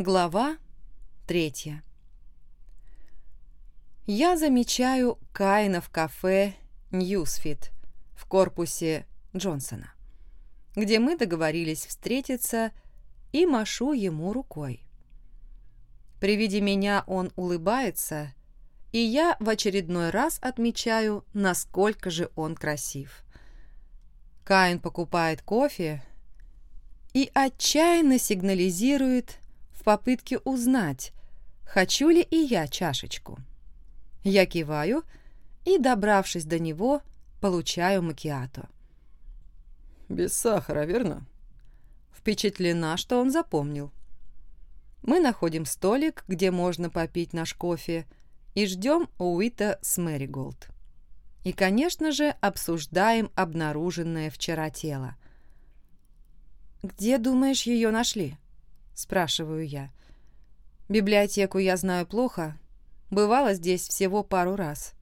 Глава третья. Я замечаю Каина в кафе «Newsfeed» в корпусе Джонсона, где мы договорились встретиться и машу ему рукой. При виде меня он улыбается, и я в очередной раз отмечаю, насколько же он красив. Каин покупает кофе и отчаянно сигнализирует в попытке узнать, хочу ли и я чашечку. Я киваю и, добравшись до него, получаю макиато. Без сахара, верно? Впечатлена, что он запомнил. Мы находим столик, где можно попить наш кофе, и ждем Уита с Мэриголд. И, конечно же, обсуждаем обнаруженное вчера тело. «Где, думаешь, ее нашли?» – спрашиваю я. «Библиотеку я знаю плохо. Бывала здесь всего пару раз».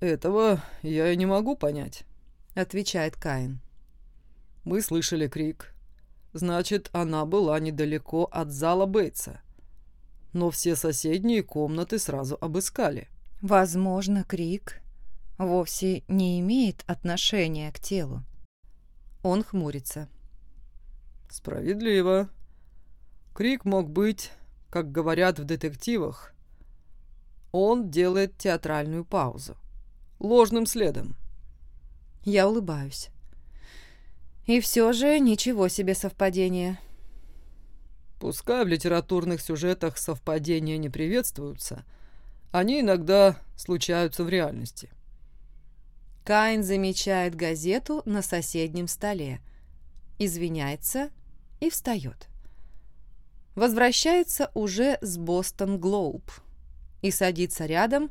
«Этого я и не могу понять», — отвечает Каин. «Мы слышали крик. Значит, она была недалеко от зала Бейтса. Но все соседние комнаты сразу обыскали». «Возможно, крик вовсе не имеет отношения к телу». Он хмурится. «Справедливо. Крик мог быть, как говорят в детективах, он делает театральную паузу. Ложным следом. Я улыбаюсь. И все же ничего себе совпадение. Пускай в литературных сюжетах совпадения не приветствуются, они иногда случаются в реальности. Каин замечает газету на соседнем столе, извиняется и встает. Возвращается уже с Бостон Глоуб и садится рядом,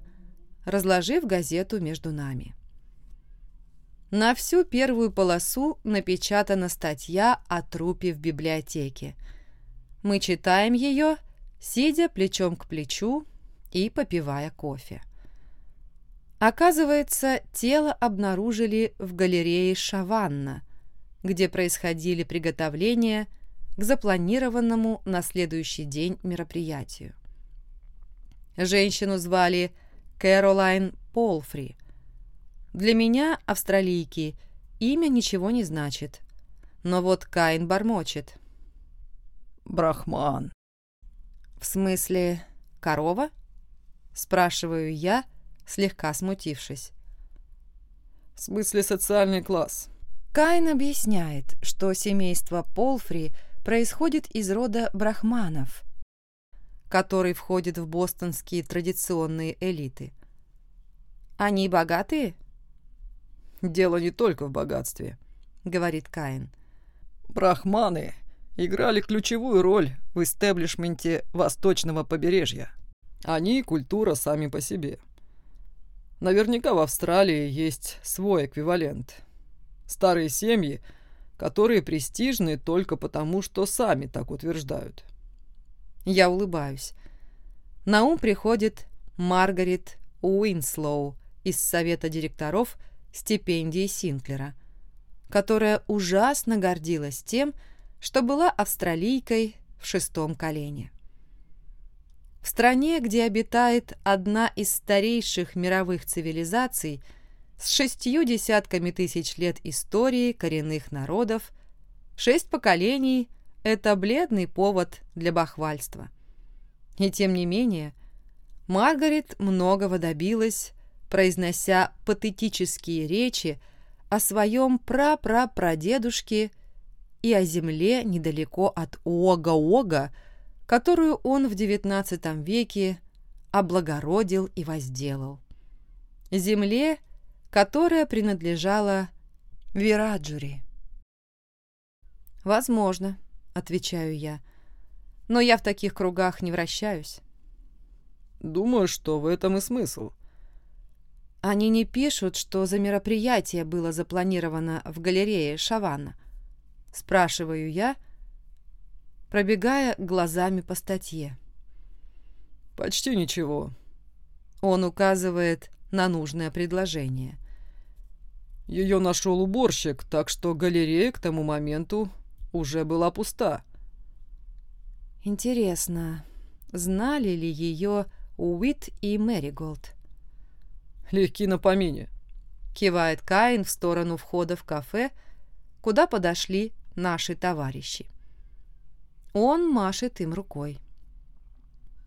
разложив газету между нами. На всю первую полосу напечатана статья о трупе в библиотеке. Мы читаем ее, сидя плечом к плечу и попивая кофе. Оказывается, тело обнаружили в галерее Шаванна, где происходили приготовления к запланированному на следующий день мероприятию. Женщину звали Кэролайн Полфри. Для меня, австралийки, имя ничего не значит. Но вот Каин бормочет. «Брахман». «В смысле, корова?» Спрашиваю я, слегка смутившись. «В смысле социальный класс». Каин объясняет, что семейство Полфри происходит из рода брахманов, который входит в бостонские традиционные элиты. Они богатые? Дело не только в богатстве, говорит Каин. Брахманы играли ключевую роль в истеблишменте восточного побережья. Они культура сами по себе. Наверняка в Австралии есть свой эквивалент. Старые семьи, которые престижны только потому, что сами так утверждают. Я улыбаюсь. На ум приходит Маргарет Уинслоу из совета директоров стипендии Синклера, которая ужасно гордилась тем, что была австралийкой в шестом колене. В стране, где обитает одна из старейших мировых цивилизаций с шестью десятками тысяч лет истории коренных народов, шесть поколений – это бледный повод для бахвальства. И тем не менее, Маргарет многого добилась, произнося патетические речи о своем прапрапрадедушке и о земле недалеко от Ога-Ога, которую он в XIX веке облагородил и возделал. Земле, которая принадлежала Вираджури. Возможно, — отвечаю я. «Но я в таких кругах не вращаюсь». «Думаю, что в этом и смысл». «Они не пишут, что за мероприятие было запланировано в галерее Шаванна?» Спрашиваю я, пробегая глазами по статье. «Почти ничего». Он указывает на нужное предложение. Ее нашел уборщик, так что галерея к тому моменту уже была пуста. Интересно, знали ли ее Уит и Мэриголд? «Легки на помине», — кивает Каин в сторону входа в кафе, куда подошли наши товарищи. Он машет им рукой.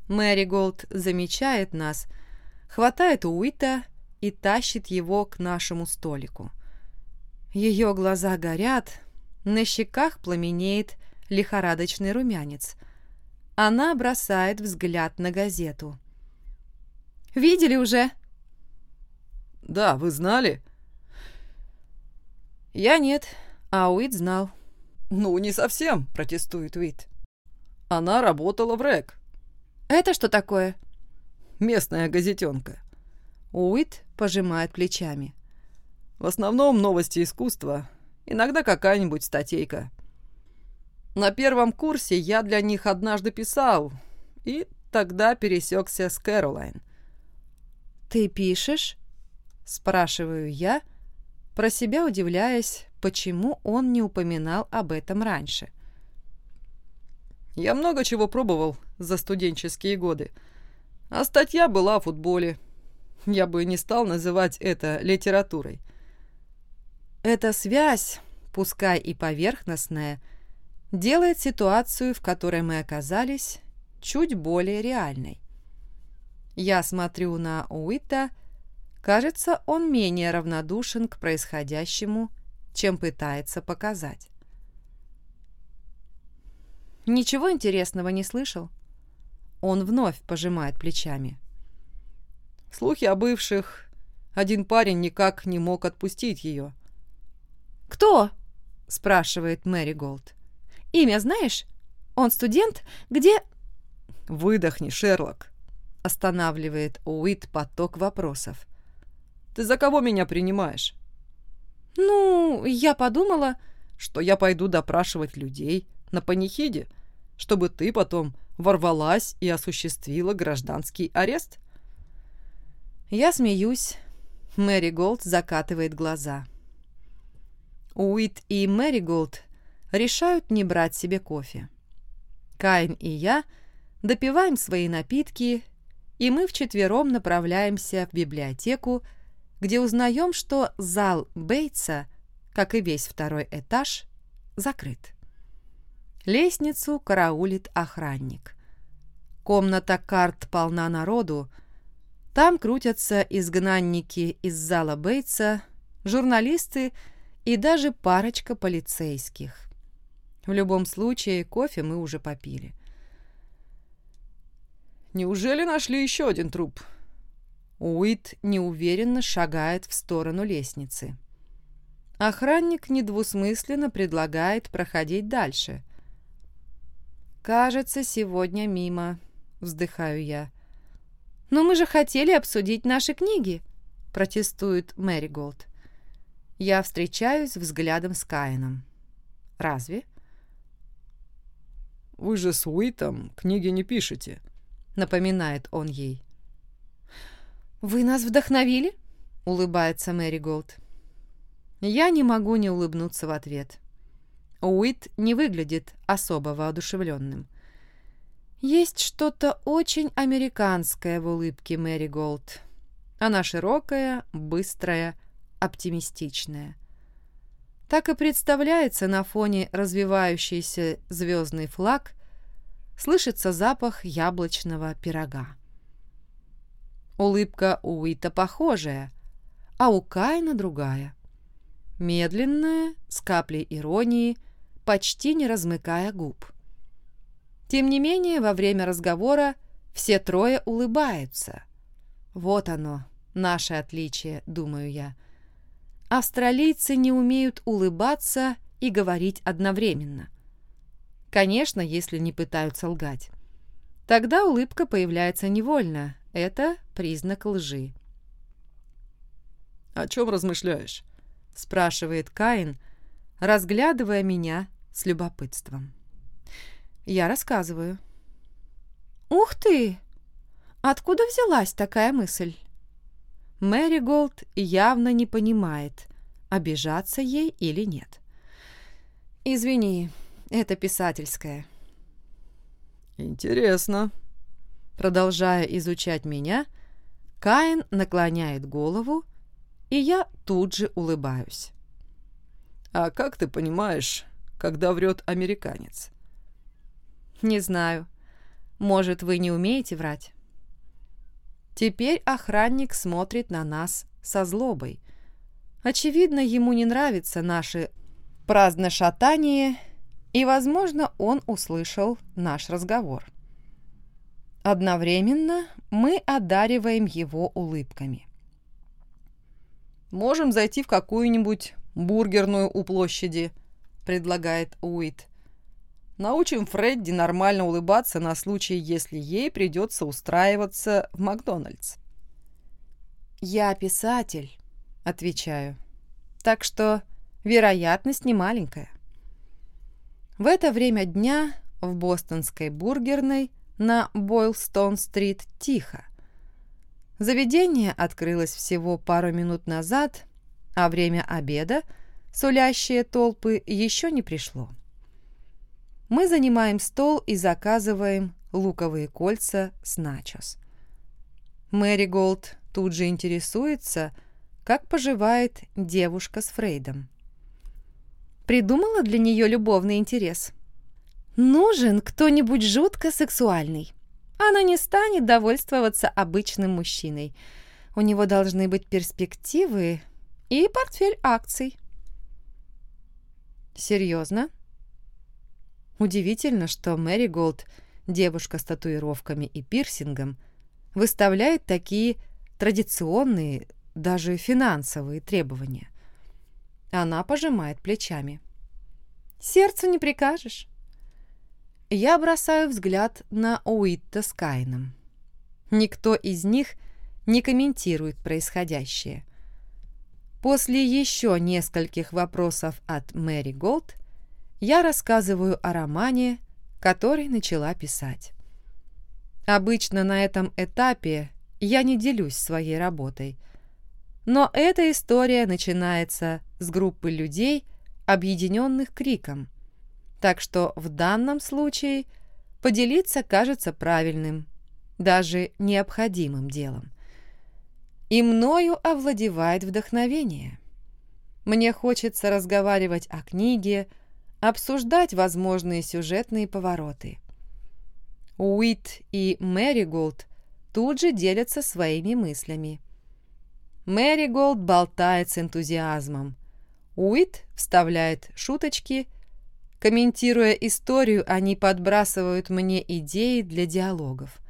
Мэриголд замечает нас, хватает Уита и тащит его к нашему столику. Ее глаза горят, на щеках пламенеет лихорадочный румянец. Она бросает взгляд на газету. «Видели уже?» «Да, вы знали?» «Я нет, а Уит знал». «Ну, не совсем», — протестует Уит. «Она работала в РЭК». «Это что такое?» «Местная газетенка». Уит пожимает плечами. «В основном новости искусства, иногда какая-нибудь статейка». На первом курсе я для них однажды писал, и тогда пересекся с Кэролайн. «Ты пишешь?» – спрашиваю я, про себя удивляясь, почему он не упоминал об этом раньше. Я много чего пробовал за студенческие годы, а статья была о футболе. Я бы не стал называть это литературой. Эта связь, пускай и поверхностная – делает ситуацию, в которой мы оказались, чуть более реальной. Я смотрю на Уита, кажется, он менее равнодушен к происходящему, чем пытается показать. Ничего интересного не слышал? Он вновь пожимает плечами. Слухи о бывших. Один парень никак не мог отпустить ее. «Кто?» – спрашивает Мэри Голд. Имя знаешь? Он студент? Где...» «Выдохни, Шерлок», — останавливает Уит поток вопросов. «Ты за кого меня принимаешь?» «Ну, я подумала...» «Что я пойду допрашивать людей на панихиде, чтобы ты потом ворвалась и осуществила гражданский арест?» Я смеюсь. Мэриголд закатывает глаза. Уит и Мэриголд решают не брать себе кофе. Кайн и я допиваем свои напитки, и мы вчетвером направляемся в библиотеку, где узнаем, что зал Бейтса, как и весь второй этаж, закрыт. Лестницу караулит охранник. Комната карт полна народу. Там крутятся изгнанники из зала Бейтса, журналисты и даже парочка полицейских. В любом случае, кофе мы уже попили. «Неужели нашли еще один труп?» Уит неуверенно шагает в сторону лестницы. Охранник недвусмысленно предлагает проходить дальше. «Кажется, сегодня мимо», — вздыхаю я. «Но мы же хотели обсудить наши книги», — протестует Мэри Голд. Я встречаюсь взглядом с Каином. «Разве?» «Вы же с Уитом книги не пишете», — напоминает он ей. «Вы нас вдохновили?» — улыбается Мэриголд. Я не могу не улыбнуться в ответ. Уит не выглядит особо воодушевленным. Есть что-то очень американское в улыбке Мэриголд. Она широкая, быстрая, оптимистичная так и представляется на фоне развивающийся звездный флаг, слышится запах яблочного пирога. Улыбка у Уита похожая, а у Кайна другая. Медленная, с каплей иронии, почти не размыкая губ. Тем не менее, во время разговора все трое улыбаются. Вот оно, наше отличие, думаю я австралийцы не умеют улыбаться и говорить одновременно. Конечно, если не пытаются лгать. Тогда улыбка появляется невольно. Это признак лжи. «О чем размышляешь?» – спрашивает Каин, разглядывая меня с любопытством. Я рассказываю. «Ух ты! Откуда взялась такая мысль?» Мэри Голд явно не понимает, обижаться ей или нет. «Извини, это писательское». «Интересно». Продолжая изучать меня, Каин наклоняет голову, и я тут же улыбаюсь. «А как ты понимаешь, когда врет американец?» «Не знаю. Может, вы не умеете врать?» Теперь охранник смотрит на нас со злобой. Очевидно, ему не нравится наше праздное шатание, и, возможно, он услышал наш разговор. Одновременно мы одариваем его улыбками. «Можем зайти в какую-нибудь бургерную у площади», — предлагает Уит. «Научим Фредди нормально улыбаться на случай, если ей придется устраиваться в Макдональдс». «Я писатель», — отвечаю. «Так что вероятность немаленькая». В это время дня в бостонской бургерной на Бойлстон-стрит тихо. Заведение открылось всего пару минут назад, а время обеда, сулящие толпы, еще не пришло. Мы занимаем стол и заказываем луковые кольца с начос. Мэри Голд тут же интересуется, как поживает девушка с Фрейдом. Придумала для нее любовный интерес – Нужен кто-нибудь жутко сексуальный. Она не станет довольствоваться обычным мужчиной. У него должны быть перспективы и портфель акций. Серьезно? Удивительно, что Мэри Голд, девушка с татуировками и пирсингом, выставляет такие традиционные, даже финансовые требования. Она пожимает плечами. Сердцу не прикажешь. Я бросаю взгляд на Уитта с Кайном. Никто из них не комментирует происходящее. После еще нескольких вопросов от Мэри Голд я рассказываю о романе, который начала писать. Обычно на этом этапе я не делюсь своей работой, но эта история начинается с группы людей, объединенных криком – так что в данном случае поделиться кажется правильным, даже необходимым делом. И мною овладевает вдохновение. Мне хочется разговаривать о книге, обсуждать возможные сюжетные повороты. Уит и Мэри Голд тут же делятся своими мыслями. Мэри Голд болтает с энтузиазмом. Уит вставляет шуточки Комментируя историю, они подбрасывают мне идеи для диалогов.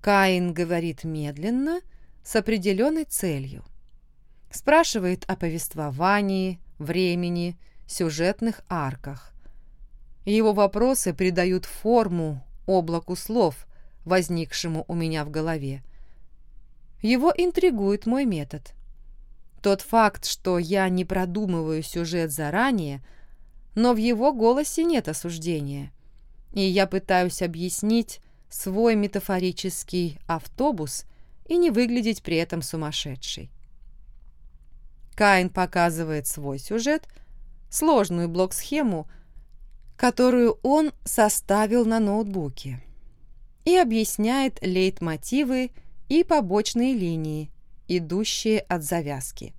Каин говорит медленно, с определенной целью. Спрашивает о повествовании, времени, сюжетных арках. Его вопросы придают форму облаку слов, возникшему у меня в голове. Его интригует мой метод. Тот факт, что я не продумываю сюжет заранее – но в его голосе нет осуждения. И я пытаюсь объяснить свой метафорический автобус и не выглядеть при этом сумасшедшей. Каин показывает свой сюжет, сложную блок-схему, которую он составил на ноутбуке, и объясняет лейтмотивы и побочные линии, идущие от завязки.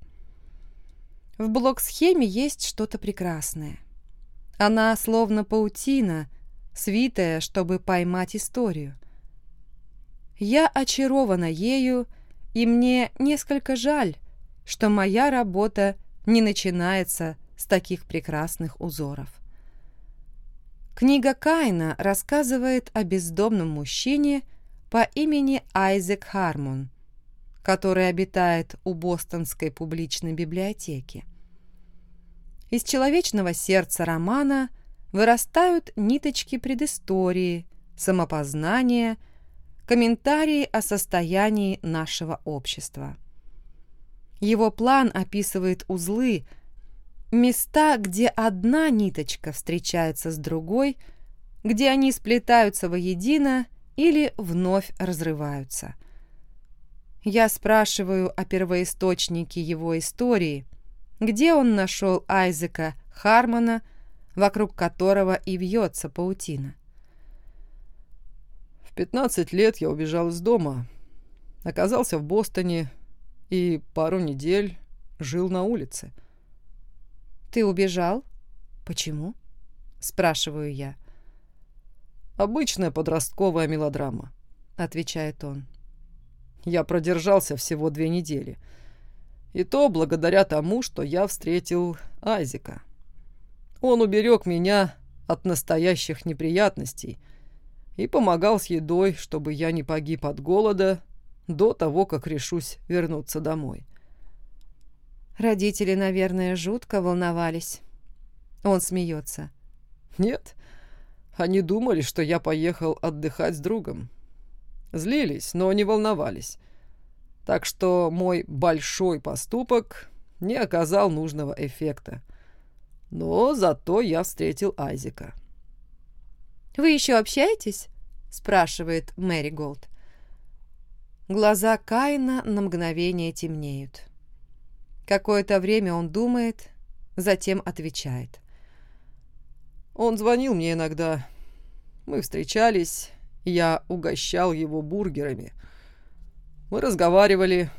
В блок-схеме есть что-то прекрасное. Она словно паутина, свитая, чтобы поймать историю. Я очарована ею, и мне несколько жаль, что моя работа не начинается с таких прекрасных узоров. Книга Кайна рассказывает о бездомном мужчине по имени Айзек Хармон, который обитает у Бостонской публичной библиотеки. Из человечного сердца романа вырастают ниточки предыстории, самопознания, комментарии о состоянии нашего общества. Его план описывает узлы, места, где одна ниточка встречается с другой, где они сплетаются воедино или вновь разрываются. Я спрашиваю о первоисточнике его истории, где он нашел Айзека Хармона, вокруг которого и вьется паутина. 15 лет я убежал из дома, оказался в Бостоне и пару недель жил на улице. «Ты убежал? Почему?» – спрашиваю я. «Обычная подростковая мелодрама», – отвечает он. «Я продержался всего две недели. И то благодаря тому, что я встретил Айзека. Он уберег меня от настоящих неприятностей и помогал с едой, чтобы я не погиб от голода до того, как решусь вернуться домой. Родители, наверное, жутко волновались. Он смеется. Нет, они думали, что я поехал отдыхать с другом. Злились, но не волновались. Так что мой большой поступок не оказал нужного эффекта. Но зато я встретил Айзека. «Вы еще общаетесь?» – спрашивает Мэри Голд. Глаза Каина на мгновение темнеют. Какое-то время он думает, затем отвечает. Он звонил мне иногда. Мы встречались, я угощал его бургерами. Мы разговаривали.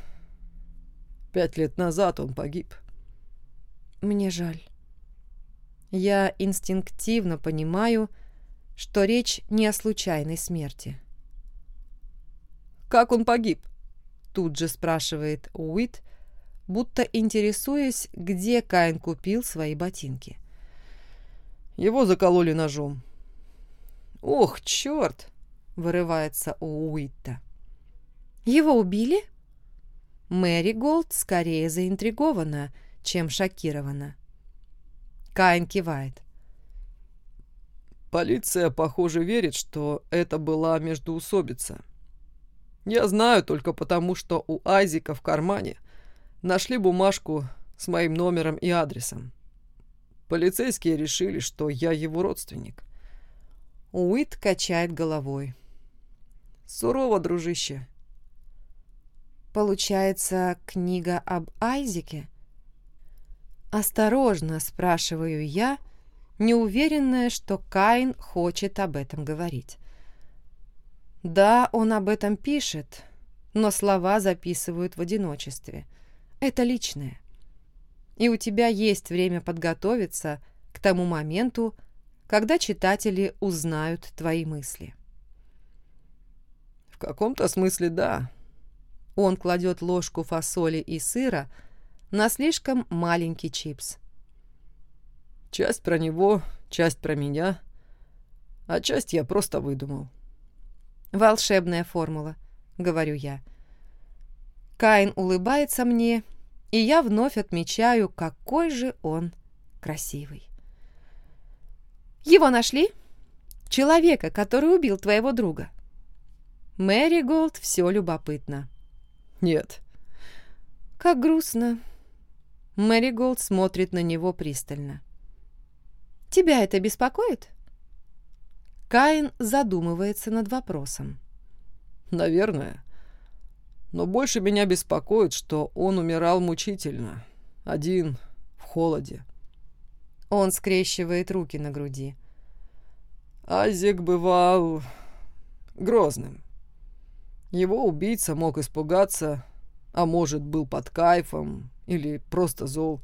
Пять лет назад он погиб. Мне жаль. Я инстинктивно понимаю, что речь не о случайной смерти. «Как он погиб?» Тут же спрашивает Уит, будто интересуясь, где Каин купил свои ботинки. Его закололи ножом. «Ох, черт!» — вырывается у Уитта. «Его убили?» Мэри Голд скорее заинтригована, чем шокирована. Каин кивает. Полиция, похоже, верит, что это была междуусобица. Я знаю только потому, что у Айзика в кармане нашли бумажку с моим номером и адресом. Полицейские решили, что я его родственник. Уит качает головой. Сурово, дружище. Получается, книга об Айзеке? Осторожно, спрашиваю я, неуверенная, что Каин хочет об этом говорить. Да, он об этом пишет, но слова записывают в одиночестве. Это личное и у тебя есть время подготовиться к тому моменту, когда читатели узнают твои мысли. В каком-то смысле да. Он кладет ложку фасоли и сыра на слишком маленький чипс. Часть про него, часть про меня, а часть я просто выдумал. Волшебная формула, говорю я. Каин улыбается мне и я вновь отмечаю, какой же он красивый. «Его нашли? Человека, который убил твоего друга?» Мэриголд все любопытно. «Нет». «Как грустно». Мэриголд смотрит на него пристально. «Тебя это беспокоит?» Каин задумывается над вопросом. «Наверное. Но больше меня беспокоит, что он умирал мучительно, один, в холоде. Он скрещивает руки на груди. Азик бывал грозным. Его убийца мог испугаться, а может, был под кайфом или просто зол.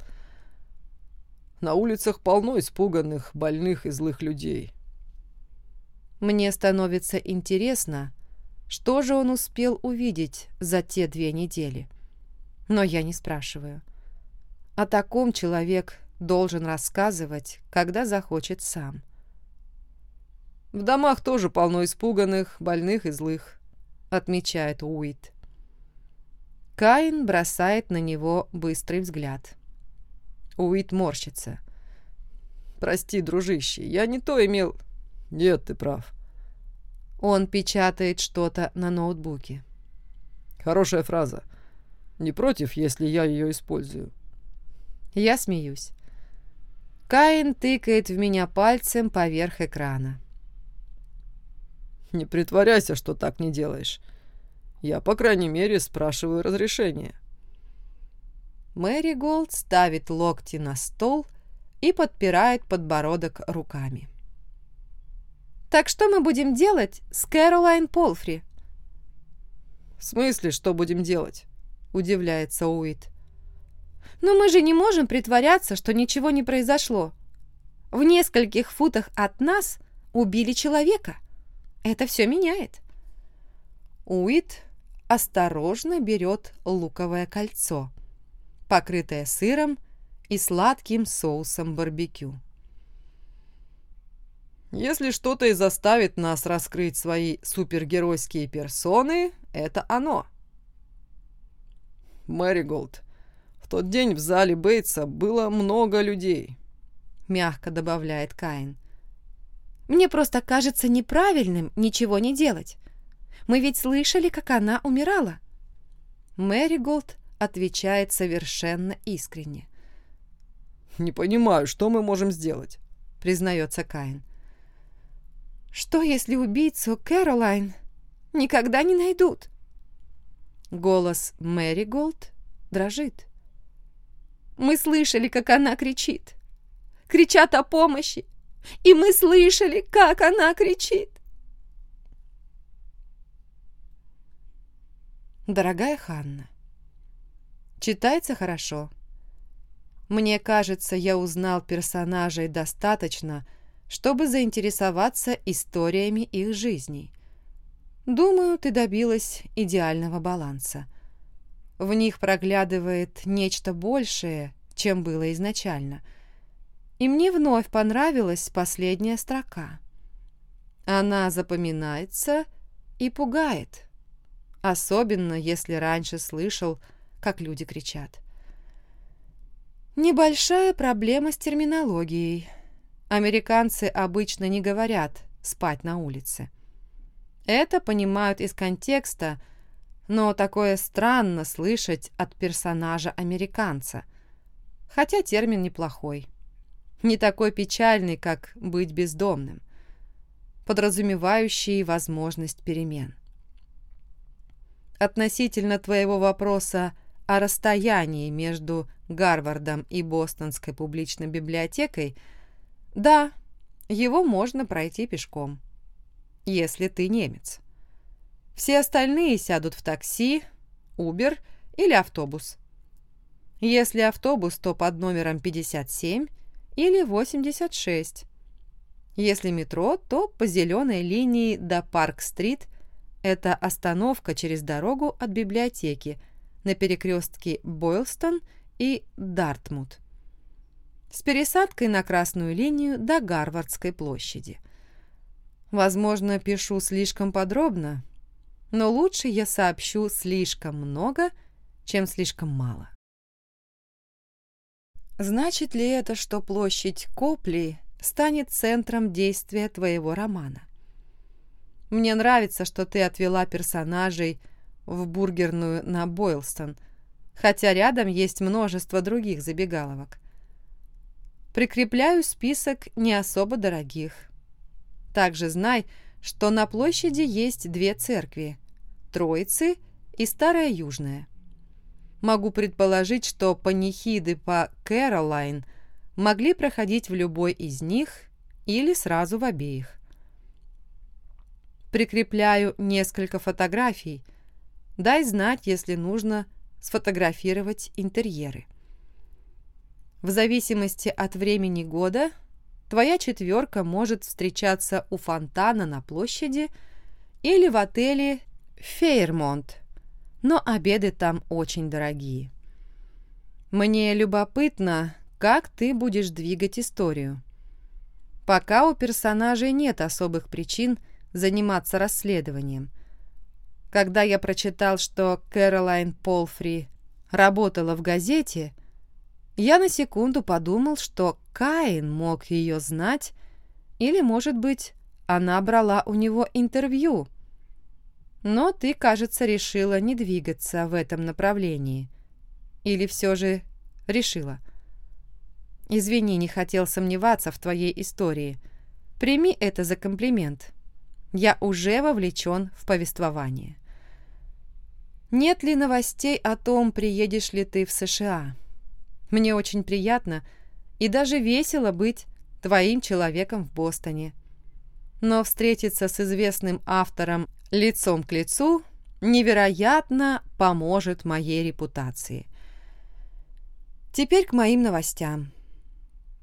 На улицах полно испуганных, больных и злых людей. Мне становится интересно, что же он успел увидеть за те две недели? Но я не спрашиваю. О таком человек должен рассказывать, когда захочет сам. «В домах тоже полно испуганных, больных и злых», — отмечает Уит. Каин бросает на него быстрый взгляд. Уит морщится. «Прости, дружище, я не то имел...» «Нет, ты прав. Он печатает что-то на ноутбуке. Хорошая фраза. Не против, если я ее использую. Я смеюсь. Каин тыкает в меня пальцем поверх экрана. Не притворяйся, что так не делаешь. Я, по крайней мере, спрашиваю разрешения. Мэри Голд ставит локти на стол и подпирает подбородок руками. Так что мы будем делать с Кэролайн Полфри?» «В смысле, что будем делать?» – удивляется Уит. «Но мы же не можем притворяться, что ничего не произошло. В нескольких футах от нас убили человека. Это все меняет». Уит осторожно берет луковое кольцо, покрытое сыром и сладким соусом барбекю. Если что-то и заставит нас раскрыть свои супергеройские персоны, это оно. Мэриголд, в тот день в зале Бейтса было много людей, мягко добавляет Каин. Мне просто кажется неправильным ничего не делать. Мы ведь слышали, как она умирала. Мэриголд отвечает совершенно искренне. «Не понимаю, что мы можем сделать?» признается Каин. Что, если убийцу Кэролайн никогда не найдут? Голос Мэри Голд дрожит. Мы слышали, как она кричит. Кричат о помощи. И мы слышали, как она кричит. Дорогая Ханна, читается хорошо. Мне кажется, я узнал персонажей достаточно, чтобы заинтересоваться историями их жизней. Думаю, ты добилась идеального баланса. В них проглядывает нечто большее, чем было изначально. И мне вновь понравилась последняя строка. Она запоминается и пугает, особенно если раньше слышал, как люди кричат. Небольшая проблема с терминологией – Американцы обычно не говорят «спать на улице». Это понимают из контекста, но такое странно слышать от персонажа-американца. Хотя термин неплохой. Не такой печальный, как «быть бездомным», подразумевающий возможность перемен. Относительно твоего вопроса о расстоянии между Гарвардом и Бостонской публичной библиотекой – да, его можно пройти пешком, если ты немец. Все остальные сядут в такси, Uber или автобус. Если автобус, то под номером 57 или 86. Если метро, то по зеленой линии до Парк-стрит. Это остановка через дорогу от библиотеки на перекрестке Бойлстон и Дартмут с пересадкой на красную линию до Гарвардской площади. Возможно, пишу слишком подробно, но лучше я сообщу слишком много, чем слишком мало. Значит ли это, что площадь Копли станет центром действия твоего романа? Мне нравится, что ты отвела персонажей в бургерную на Бойлстон, хотя рядом есть множество других забегаловок. Прикрепляю список не особо дорогих. Также знай, что на площади есть две церкви – Троицы и Старая Южная. Могу предположить, что панихиды по Кэролайн могли проходить в любой из них или сразу в обеих. Прикрепляю несколько фотографий. Дай знать, если нужно сфотографировать интерьеры. В зависимости от времени года твоя четверка может встречаться у фонтана на площади или в отеле «Фейермонт», но обеды там очень дорогие. Мне любопытно, как ты будешь двигать историю. Пока у персонажей нет особых причин заниматься расследованием. Когда я прочитал, что Кэролайн Полфри работала в газете – я на секунду подумал, что Каин мог ее знать, или, может быть, она брала у него интервью. Но ты, кажется, решила не двигаться в этом направлении. Или все же решила? Извини, не хотел сомневаться в твоей истории. Прими это за комплимент. Я уже вовлечен в повествование. Нет ли новостей о том, приедешь ли ты в США?» Мне очень приятно и даже весело быть твоим человеком в Бостоне. но встретиться с известным автором лицом к лицу невероятно поможет моей репутации. Теперь к моим новостям.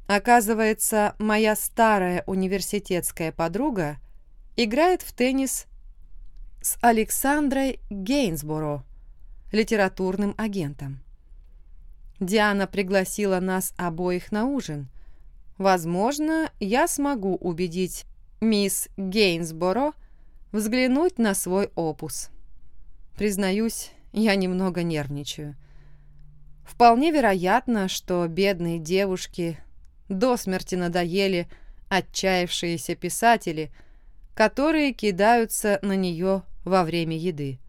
Оказывается, моя старая университетская подруга играет в теннис с Александрой Гейнсборо, литературным агентом. Диана пригласила нас обоих на ужин. Возможно, я смогу убедить мисс Гейнсборо взглянуть на свой опус. Признаюсь, я немного нервничаю. Вполне вероятно, что бедные девушки до смерти надоели отчаявшиеся писатели, которые кидаются на нее во время еды.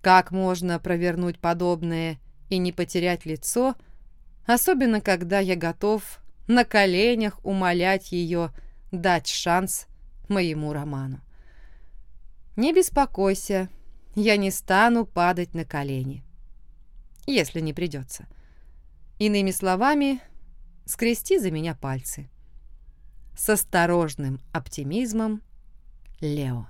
Как можно провернуть подобное и не потерять лицо, особенно когда я готов на коленях умолять ее дать шанс моему роману. Не беспокойся, я не стану падать на колени, если не придется. Иными словами, скрести за меня пальцы. С осторожным оптимизмом, Лео.